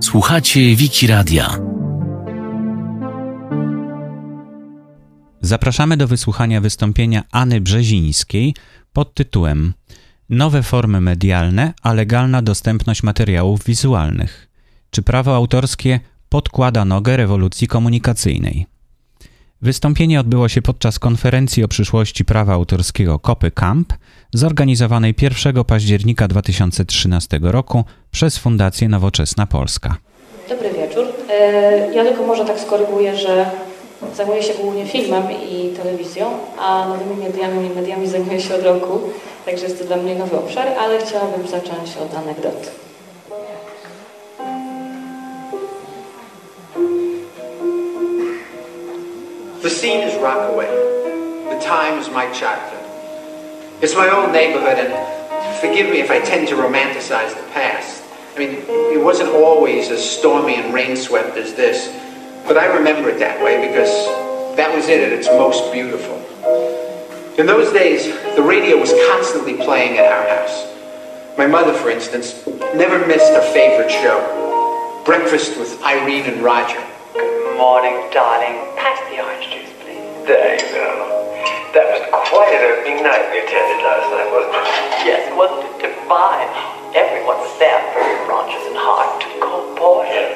Słuchacie Wiki Radia. Zapraszamy do wysłuchania wystąpienia Anny Brzezińskiej pod tytułem Nowe formy medialne, a legalna dostępność materiałów wizualnych. Czy prawo autorskie podkłada nogę rewolucji komunikacyjnej? Wystąpienie odbyło się podczas konferencji o przyszłości prawa autorskiego Kopy Camp, zorganizowanej 1 października 2013 roku przez Fundację Nowoczesna Polska. Dobry wieczór. E, ja tylko może tak skoryguję, że zajmuję się głównie filmem i telewizją, a nowymi mediami i mediami zajmuję się od roku, także jest to dla mnie nowy obszar, ale chciałabym zacząć od anegdoty. The scene is Rockaway. The time is my childhood. It's my old neighborhood, and forgive me if I tend to romanticize the past. I mean, it wasn't always as stormy and rain-swept as this, but I remember it that way because that was it at its most beautiful. In those days, the radio was constantly playing at our house. My mother, for instance, never missed her favorite show, Breakfast with Irene and Roger. Good morning, darling. Pass the orange juice, please. There you go. That was quite an opening night we attended last night, wasn't it? Yes, wasn't it divine? Everyone was there. Rogers and Hart, Cole Porter.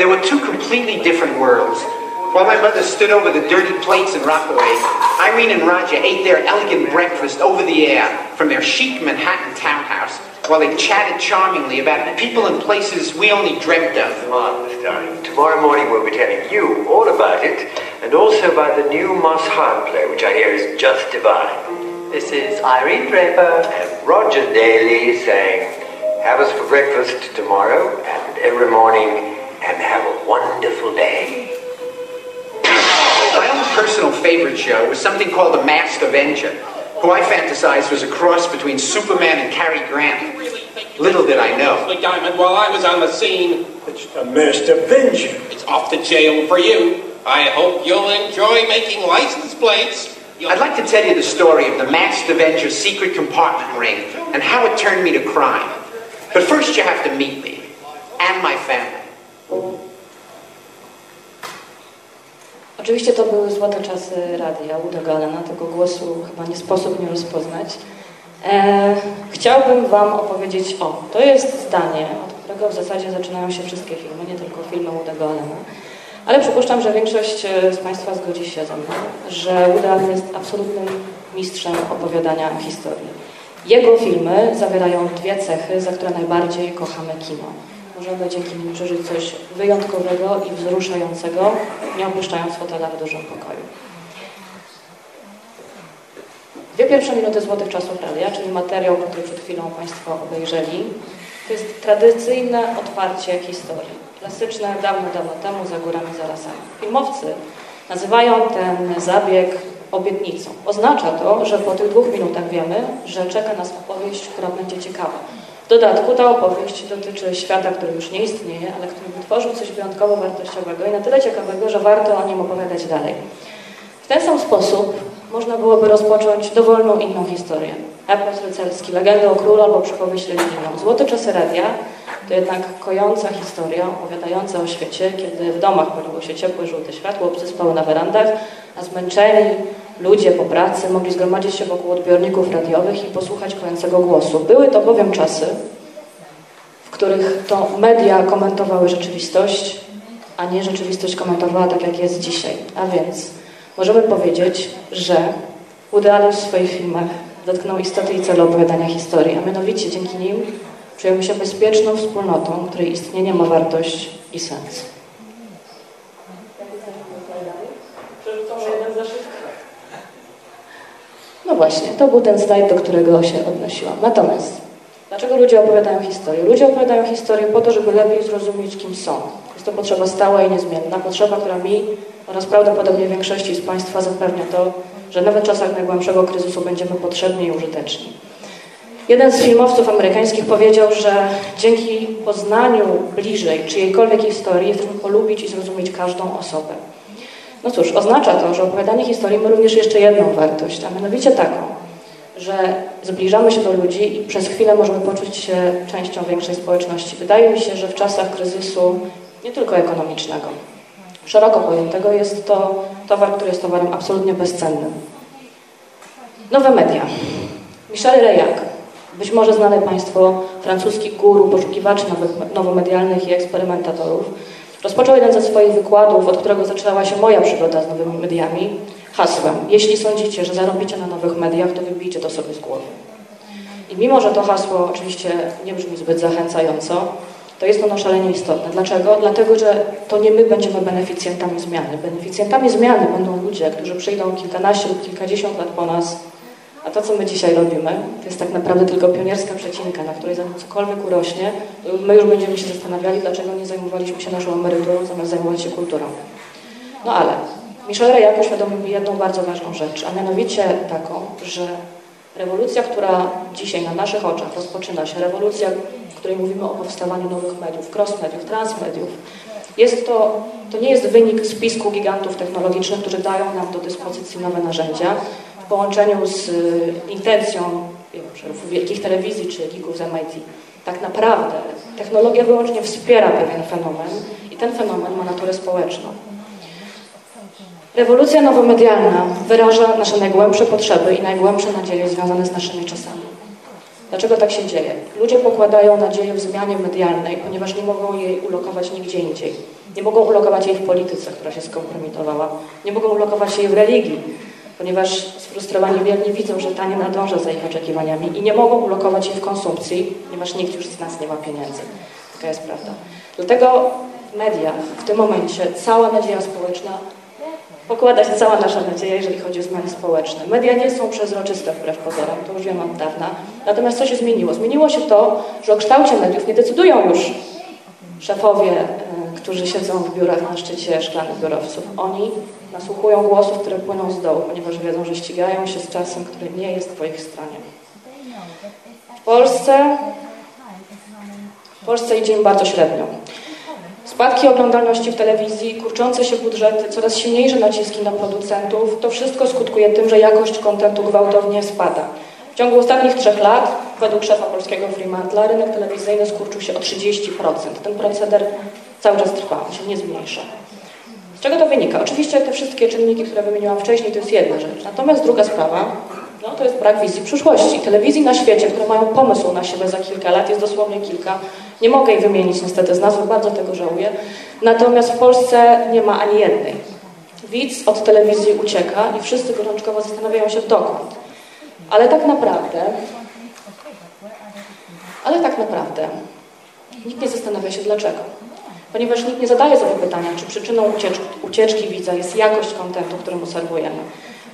There were two completely different worlds. While my mother stood over the dirty plates in Rockaway, Irene and Roger ate their elegant breakfast over the air from their chic Manhattan townhouse while they chatted charmingly about people and places we only dreamt of. Marvelous, darling. Tomorrow morning we'll be telling you all about it, and also by the new Moss Hart play, which I hear is just divine. This is Irene Draper and Roger Daly saying, have us for breakfast tomorrow and every morning, and have a wonderful day. My own personal favorite show was something called The Masked Avenger, who I fantasized was a cross between Superman and Cary Grant. Little did I know. Leslie Diamond, while I was on the scene, It's the Master Avenger. it's off to jail for you. I hope you'll enjoy making license plates. You'll I'd like to tell you the story of the Masked Avenger's secret compartment ring and how it turned me to crime. But first you have to meet me and my family. Oczywiście to były złote czasy radia Uda Galena, tego głosu chyba nie sposób nie rozpoznać. E, chciałbym Wam opowiedzieć o, to jest zdanie, od którego w zasadzie zaczynają się wszystkie filmy, nie tylko filmy Uda Galena, ale przypuszczam, że większość e, z Państwa zgodzi się ze mną, że Woody jest absolutnym mistrzem opowiadania historii. Jego filmy zawierają dwie cechy, za które najbardziej kochamy kino. Możemy dzięki nim przeżyć coś wyjątkowego i wzruszającego, nie opuszczając fotela w dużym pokoju. Dwie pierwsze minuty Złotych Czasów Radia, czyli materiał, który przed chwilą Państwo obejrzeli, to jest tradycyjne otwarcie historii. Klasyczne, dawno, dawno temu, za górami, za lasami. Filmowcy nazywają ten zabieg obietnicą. Oznacza to, że po tych dwóch minutach wiemy, że czeka nas opowieść, która będzie ciekawa. W dodatku ta opowieść dotyczy świata, który już nie istnieje, ale który wytworzył coś wyjątkowo wartościowego i na tyle ciekawego, że warto o nim opowiadać dalej. W ten sam sposób można byłoby rozpocząć dowolną inną historię. Epos rycerski, legendę o królu albo przypowieść religijną. Złote czasy radia to jednak kojąca historia opowiadająca o świecie, kiedy w domach paliło się ciepłe, żółte światło, psy spały na werandach, a zmęczeni ludzie po pracy mogli zgromadzić się wokół odbiorników radiowych i posłuchać kojącego głosu. Były to bowiem czasy, w których to media komentowały rzeczywistość, a nie rzeczywistość komentowała tak, jak jest dzisiaj. A więc możemy powiedzieć, że Woody w swoich filmach dotknął istoty i celu opowiadania historii, a mianowicie dzięki nim czujemy się bezpieczną wspólnotą, której istnienie ma wartość i sens. No właśnie, to był ten slajd, do którego się odnosiłam. Natomiast, dlaczego ludzie opowiadają historię? Ludzie opowiadają historię po to, żeby lepiej zrozumieć, kim są. Jest to potrzeba stała i niezmienna, potrzeba, która mi oraz prawdopodobnie większości z Państwa zapewnia to, że nawet w czasach najgłębszego kryzysu będziemy potrzebni i użyteczni. Jeden z filmowców amerykańskich powiedział, że dzięki poznaniu bliżej czyjejkolwiek historii jesteśmy polubić i zrozumieć każdą osobę. No cóż, oznacza to, że opowiadanie historii ma również jeszcze jedną wartość, a mianowicie taką, że zbliżamy się do ludzi i przez chwilę możemy poczuć się częścią większej społeczności. Wydaje mi się, że w czasach kryzysu, nie tylko ekonomicznego, szeroko pojętego, jest to towar, który jest towarem absolutnie bezcennym. Nowe media. Michel Reyak, być może znany Państwo francuski guru poszukiwaczy nowych, nowomedialnych i eksperymentatorów, rozpoczął jeden ze swoich wykładów, od którego zaczęła się moja przygoda z nowymi mediami, hasłem Jeśli sądzicie, że zarobicie na nowych mediach, to wybijcie to sobie z głowy. I mimo, że to hasło oczywiście nie brzmi zbyt zachęcająco, to jest ono szalenie istotne. Dlaczego? Dlatego, że to nie my będziemy beneficjentami zmiany. Beneficjentami zmiany będą ludzie, którzy przyjdą kilkanaście lub kilkadziesiąt lat po nas, a to, co my dzisiaj robimy, to jest tak naprawdę tylko pionierska przecinka, na której zanim cokolwiek urośnie, my już będziemy się zastanawiali, dlaczego nie zajmowaliśmy się naszą emeryturą, zamiast zajmować się kulturą. No ale Michel Rejak uświadomił mi jedną bardzo ważną rzecz, a mianowicie taką, że rewolucja, która dzisiaj na naszych oczach rozpoczyna się, rewolucja, której mówimy o powstawaniu nowych mediów, cross-mediów, transmediów, jest to, to nie jest wynik spisku gigantów technologicznych, którzy dają nam do dyspozycji nowe narzędzia w połączeniu z y, intencją wielkich telewizji czy geeków z MIT. Tak naprawdę technologia wyłącznie wspiera pewien fenomen i ten fenomen ma naturę społeczną. Rewolucja nowomedialna wyraża nasze najgłębsze potrzeby i najgłębsze nadzieje związane z naszymi czasami. Dlaczego tak się dzieje? Ludzie pokładają nadzieję w zmianie medialnej, ponieważ nie mogą jej ulokować nigdzie indziej. Nie mogą ulokować jej w polityce, która się skompromitowała. Nie mogą ulokować jej w religii, ponieważ sfrustrowani wierni widzą, że ta nie nadąża za ich oczekiwaniami i nie mogą ulokować jej w konsumpcji, ponieważ nikt już z nas nie ma pieniędzy. Taka jest prawda. Dlatego media w tym momencie, cała nadzieja społeczna pokłada się cała nasza nadzieja, jeżeli chodzi o zmiany społeczne. Media nie są przezroczyste wbrew pozorom, to już wiem od dawna. Natomiast co się zmieniło? Zmieniło się to, że o kształcie mediów nie decydują już szefowie, e, którzy siedzą w biurach na szczycie szklanych biurowców. Oni nasłuchują głosów, które płyną z dołu, ponieważ wiedzą, że ścigają się z czasem, który nie jest po ich stronie. W Polsce, w Polsce idzie im bardzo średnio. Spadki oglądalności w telewizji, kurczące się budżety, coraz silniejsze naciski na producentów, to wszystko skutkuje tym, że jakość kontentu gwałtownie spada. W ciągu ostatnich trzech lat, według szefa polskiego Freemantla, rynek telewizyjny skurczył się o 30%. Ten proceder cały czas trwa, się nie zmniejsza. Z czego to wynika? Oczywiście te wszystkie czynniki, które wymieniłam wcześniej, to jest jedna rzecz. Natomiast druga sprawa, no, to jest brak wizji przyszłości. Telewizji na świecie, które mają pomysł na siebie za kilka lat, jest dosłownie kilka. Nie mogę ich wymienić niestety z nazwy, bardzo tego żałuję. Natomiast w Polsce nie ma ani jednej. Widz od telewizji ucieka i wszyscy gorączkowo zastanawiają się dokąd. Ale tak naprawdę, ale tak naprawdę nikt nie zastanawia się dlaczego. Ponieważ nikt nie zadaje sobie pytania, czy przyczyną ucieczki, ucieczki widza jest jakość kontentu, któremu serwujemy.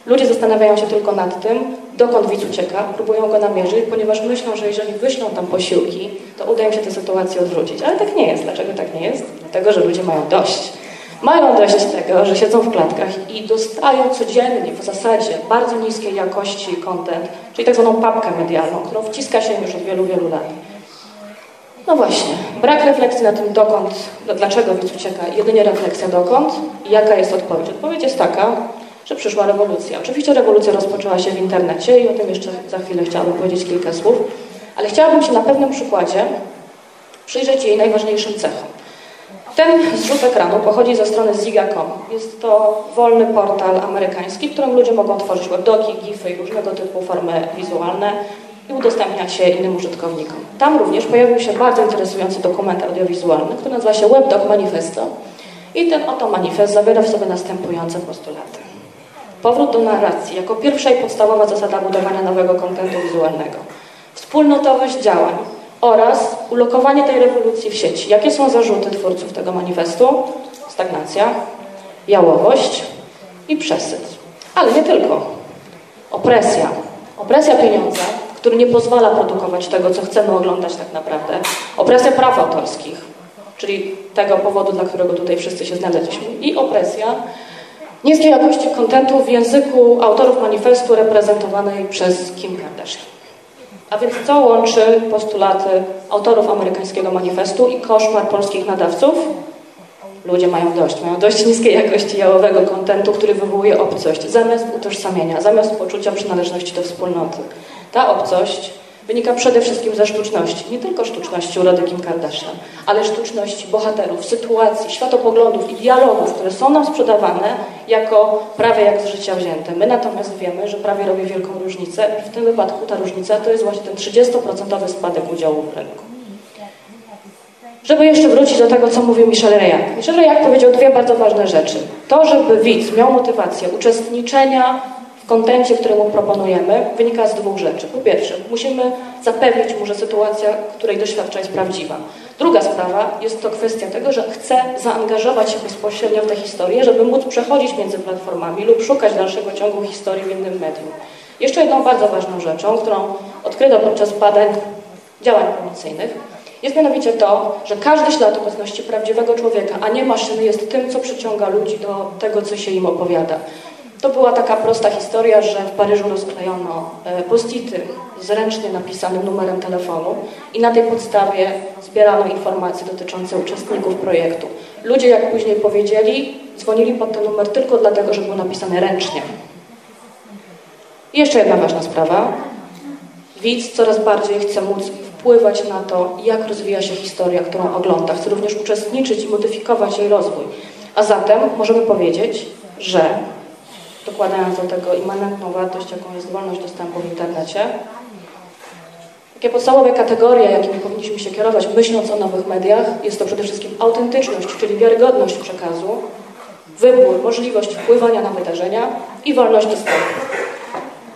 Ludzie zastanawiają się tylko nad tym, dokąd widz ucieka, próbują go namierzyć, ponieważ myślą, że jeżeli wyślą tam posiłki, to uda im się tę sytuację odwrócić. Ale tak nie jest. Dlaczego tak nie jest? Dlatego, że ludzie mają dość. Mają dość tego, że siedzą w klatkach i dostają codziennie w zasadzie bardzo niskiej jakości content, czyli tak zwaną papkę medialną, którą wciska się już od wielu, wielu lat. No właśnie, brak refleksji na tym dokąd, dlaczego widz ucieka, jedynie refleksja dokąd i jaka jest odpowiedź. Odpowiedź jest taka, że przyszła rewolucja. Oczywiście rewolucja rozpoczęła się w internecie i o tym jeszcze za chwilę chciałabym powiedzieć kilka słów, ale chciałabym się na pewnym przykładzie przyjrzeć jej najważniejszym cechom. Ten zrzut ekranu pochodzi ze strony Ziga.com. Jest to wolny portal amerykański, w którym ludzie mogą tworzyć webdoki, gify i różnego typu formy wizualne i udostępniać je innym użytkownikom. Tam również pojawił się bardzo interesujący dokument audiowizualny, który nazywa się Webdoc Manifesto i ten oto manifest zawiera w sobie następujące postulaty. Powrót do narracji jako pierwsza i podstawowa zasada budowania nowego kontentu wizualnego. Wspólnotowość działań oraz ulokowanie tej rewolucji w sieci. Jakie są zarzuty twórców tego manifestu? Stagnacja, jałowość i przesyt. Ale nie tylko. Opresja. Opresja pieniądza, który nie pozwala produkować tego, co chcemy oglądać tak naprawdę. Opresja praw autorskich, czyli tego powodu, dla którego tutaj wszyscy się znaleźliśmy. I opresja niskiej jakości kontentu w języku autorów manifestu reprezentowanej przez Kim Kardashian. A więc co łączy postulaty autorów amerykańskiego manifestu i koszmar polskich nadawców? Ludzie mają dość. Mają dość niskiej jakości jałowego kontentu, który wywołuje obcość, zamiast utożsamienia, zamiast poczucia przynależności do wspólnoty. Ta obcość wynika przede wszystkim ze sztuczności. Nie tylko sztuczności urody Kim Kardashian, ale sztuczności bohaterów, sytuacji, światopoglądów i dialogów, które są nam sprzedawane jako prawie jak z życia wzięte. My natomiast wiemy, że prawie robi wielką różnicę i w tym wypadku ta różnica to jest właśnie ten 30% spadek udziału w rynku. Żeby jeszcze wrócić do tego, co mówił Michel Reyak. Michel Reyak powiedział dwie bardzo ważne rzeczy. To, żeby widz miał motywację uczestniczenia kontencie, który mu proponujemy, wynika z dwóch rzeczy. Po pierwsze, musimy zapewnić mu, że sytuacja, której doświadcza, jest prawdziwa. Druga sprawa jest to kwestia tego, że chce zaangażować się bezpośrednio w tę historię, żeby móc przechodzić między platformami lub szukać dalszego ciągu historii w innym medium. Jeszcze jedną bardzo ważną rzeczą, którą odkryto podczas badań działań promocyjnych, jest mianowicie to, że każdy ślad obecności prawdziwego człowieka, a nie maszyny, jest tym, co przyciąga ludzi do tego, co się im opowiada. To była taka prosta historia, że w Paryżu rozklejono e, postity z ręcznie napisanym numerem telefonu i na tej podstawie zbierano informacje dotyczące uczestników projektu. Ludzie, jak później powiedzieli, dzwonili pod ten numer tylko dlatego, że był napisany ręcznie. I jeszcze jedna ważna sprawa. Widz coraz bardziej chce móc wpływać na to, jak rozwija się historia, którą ogląda. Chce również uczestniczyć i modyfikować jej rozwój. A zatem możemy powiedzieć, że dokładając do tego immanentną wartość, jaką jest wolność dostępu w internecie. Takie podstawowe kategorie, jakimi powinniśmy się kierować, myśląc o nowych mediach, jest to przede wszystkim autentyczność, czyli wiarygodność przekazu, wybór, możliwość wpływania na wydarzenia i wolność dostępu.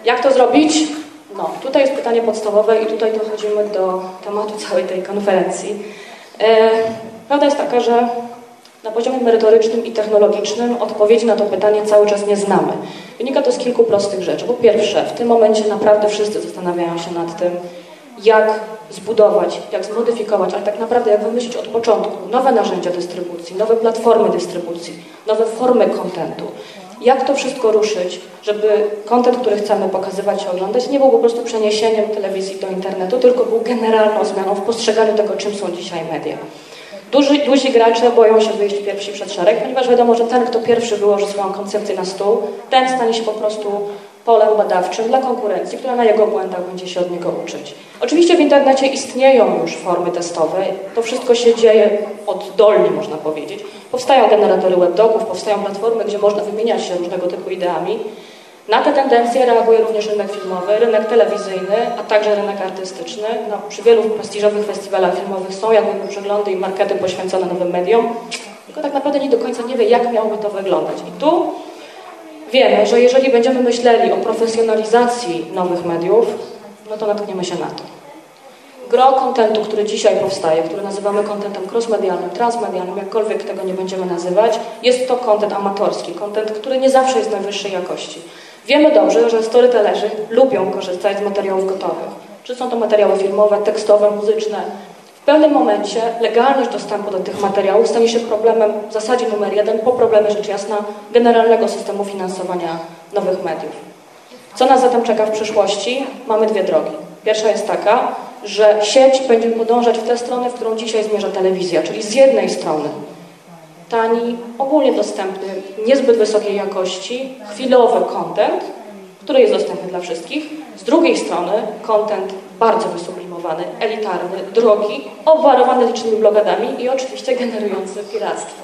Jak to zrobić? No, tutaj jest pytanie podstawowe i tutaj dochodzimy do tematu całej tej konferencji. E, prawda jest taka, że na poziomie merytorycznym i technologicznym odpowiedzi na to pytanie cały czas nie znamy. Wynika to z kilku prostych rzeczy. Po pierwsze, w tym momencie naprawdę wszyscy zastanawiają się nad tym, jak zbudować, jak zmodyfikować, ale tak naprawdę jak wymyślić od początku nowe narzędzia dystrybucji, nowe platformy dystrybucji, nowe formy kontentu. Jak to wszystko ruszyć, żeby kontent, który chcemy pokazywać i oglądać, nie był po prostu przeniesieniem telewizji do internetu, tylko był generalną zmianą w postrzeganiu tego, czym są dzisiaj media. Duży, duzi gracze boją się wyjść pierwsi przed szereg, ponieważ wiadomo, że ten, kto pierwszy wyłoży swoją koncepcję na stół, ten stanie się po prostu polem badawczym dla konkurencji, która na jego błędach będzie się od niego uczyć. Oczywiście w internecie istnieją już formy testowe, to wszystko się dzieje oddolnie, można powiedzieć. Powstają generatory webdogów, powstają platformy, gdzie można wymieniać się różnego typu ideami, na te tendencje reaguje również rynek filmowy, rynek telewizyjny, a także rynek artystyczny. No, przy wielu prestiżowych festiwalach filmowych są jakby przeglądy i markety poświęcone nowym mediom, tylko tak naprawdę nie do końca nie wie, jak miałoby to wyglądać. I tu wiemy, że jeżeli będziemy myśleli o profesjonalizacji nowych mediów, no to natkniemy się na to. Gro kontentu, który dzisiaj powstaje, który nazywamy kontentem crossmedialnym, transmedialnym, jakkolwiek tego nie będziemy nazywać, jest to kontent amatorski, kontent, który nie zawsze jest najwyższej jakości. Wiemy dobrze, że storytellerzy lubią korzystać z materiałów gotowych. Czy są to materiały filmowe, tekstowe, muzyczne. W pewnym momencie legalność dostępu do tych materiałów stanie się problemem w zasadzie numer jeden po problemie rzecz jasna generalnego systemu finansowania nowych mediów. Co nas zatem czeka w przyszłości? Mamy dwie drogi. Pierwsza jest taka, że sieć będzie podążać w tę stronę, w którą dzisiaj zmierza telewizja, czyli z jednej strony tani, ogólnie dostępny, niezbyt wysokiej jakości, chwilowy content, który jest dostępny dla wszystkich. Z drugiej strony content bardzo wysublimowany, elitarny, drogi, obwarowany licznymi blogadami i oczywiście generujący piractwo.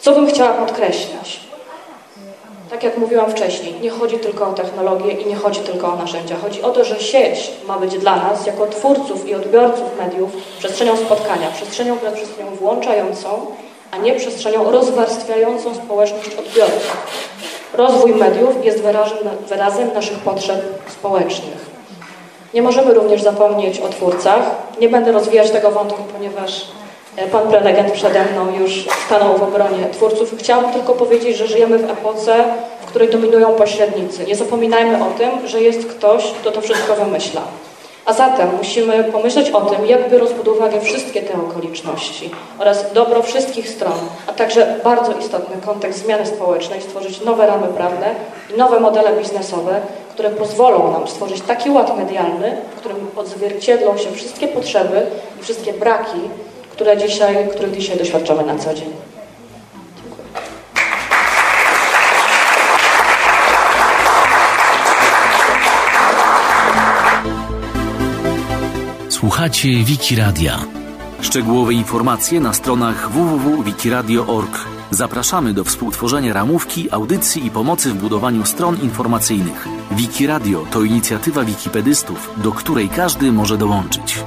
Co bym chciała podkreślić? Tak jak mówiłam wcześniej, nie chodzi tylko o technologię i nie chodzi tylko o narzędzia. Chodzi o to, że sieć ma być dla nas, jako twórców i odbiorców mediów, przestrzenią spotkania, przestrzenią, która przestrzenią włączającą, a nie przestrzenią rozwarstwiającą społeczność odbiorców. Rozwój mediów jest wyrazem, wyrazem naszych potrzeb społecznych. Nie możemy również zapomnieć o twórcach. Nie będę rozwijać tego wątku, ponieważ pan prelegent przede mną już stanął w obronie twórców. Chciałam tylko powiedzieć, że żyjemy w epoce, w której dominują pośrednicy. Nie zapominajmy o tym, że jest ktoś, kto to wszystko wymyśla. A zatem musimy pomyśleć o tym, jak biorąc pod uwagę wszystkie te okoliczności oraz dobro wszystkich stron, a także bardzo istotny kontekst zmiany społecznej, stworzyć nowe ramy prawne i nowe modele biznesowe, które pozwolą nam stworzyć taki ład medialny, w którym odzwierciedlą się wszystkie potrzeby i wszystkie braki, które dzisiaj, których dzisiaj doświadczamy na co dzień. Dziękuję. Słuchacie Wiki Szczegółowe informacje na stronach www.wikiradio.org. Zapraszamy do współtworzenia ramówki, audycji i pomocy w budowaniu stron informacyjnych. Wiki Radio to inicjatywa wikipedystów, do której każdy może dołączyć.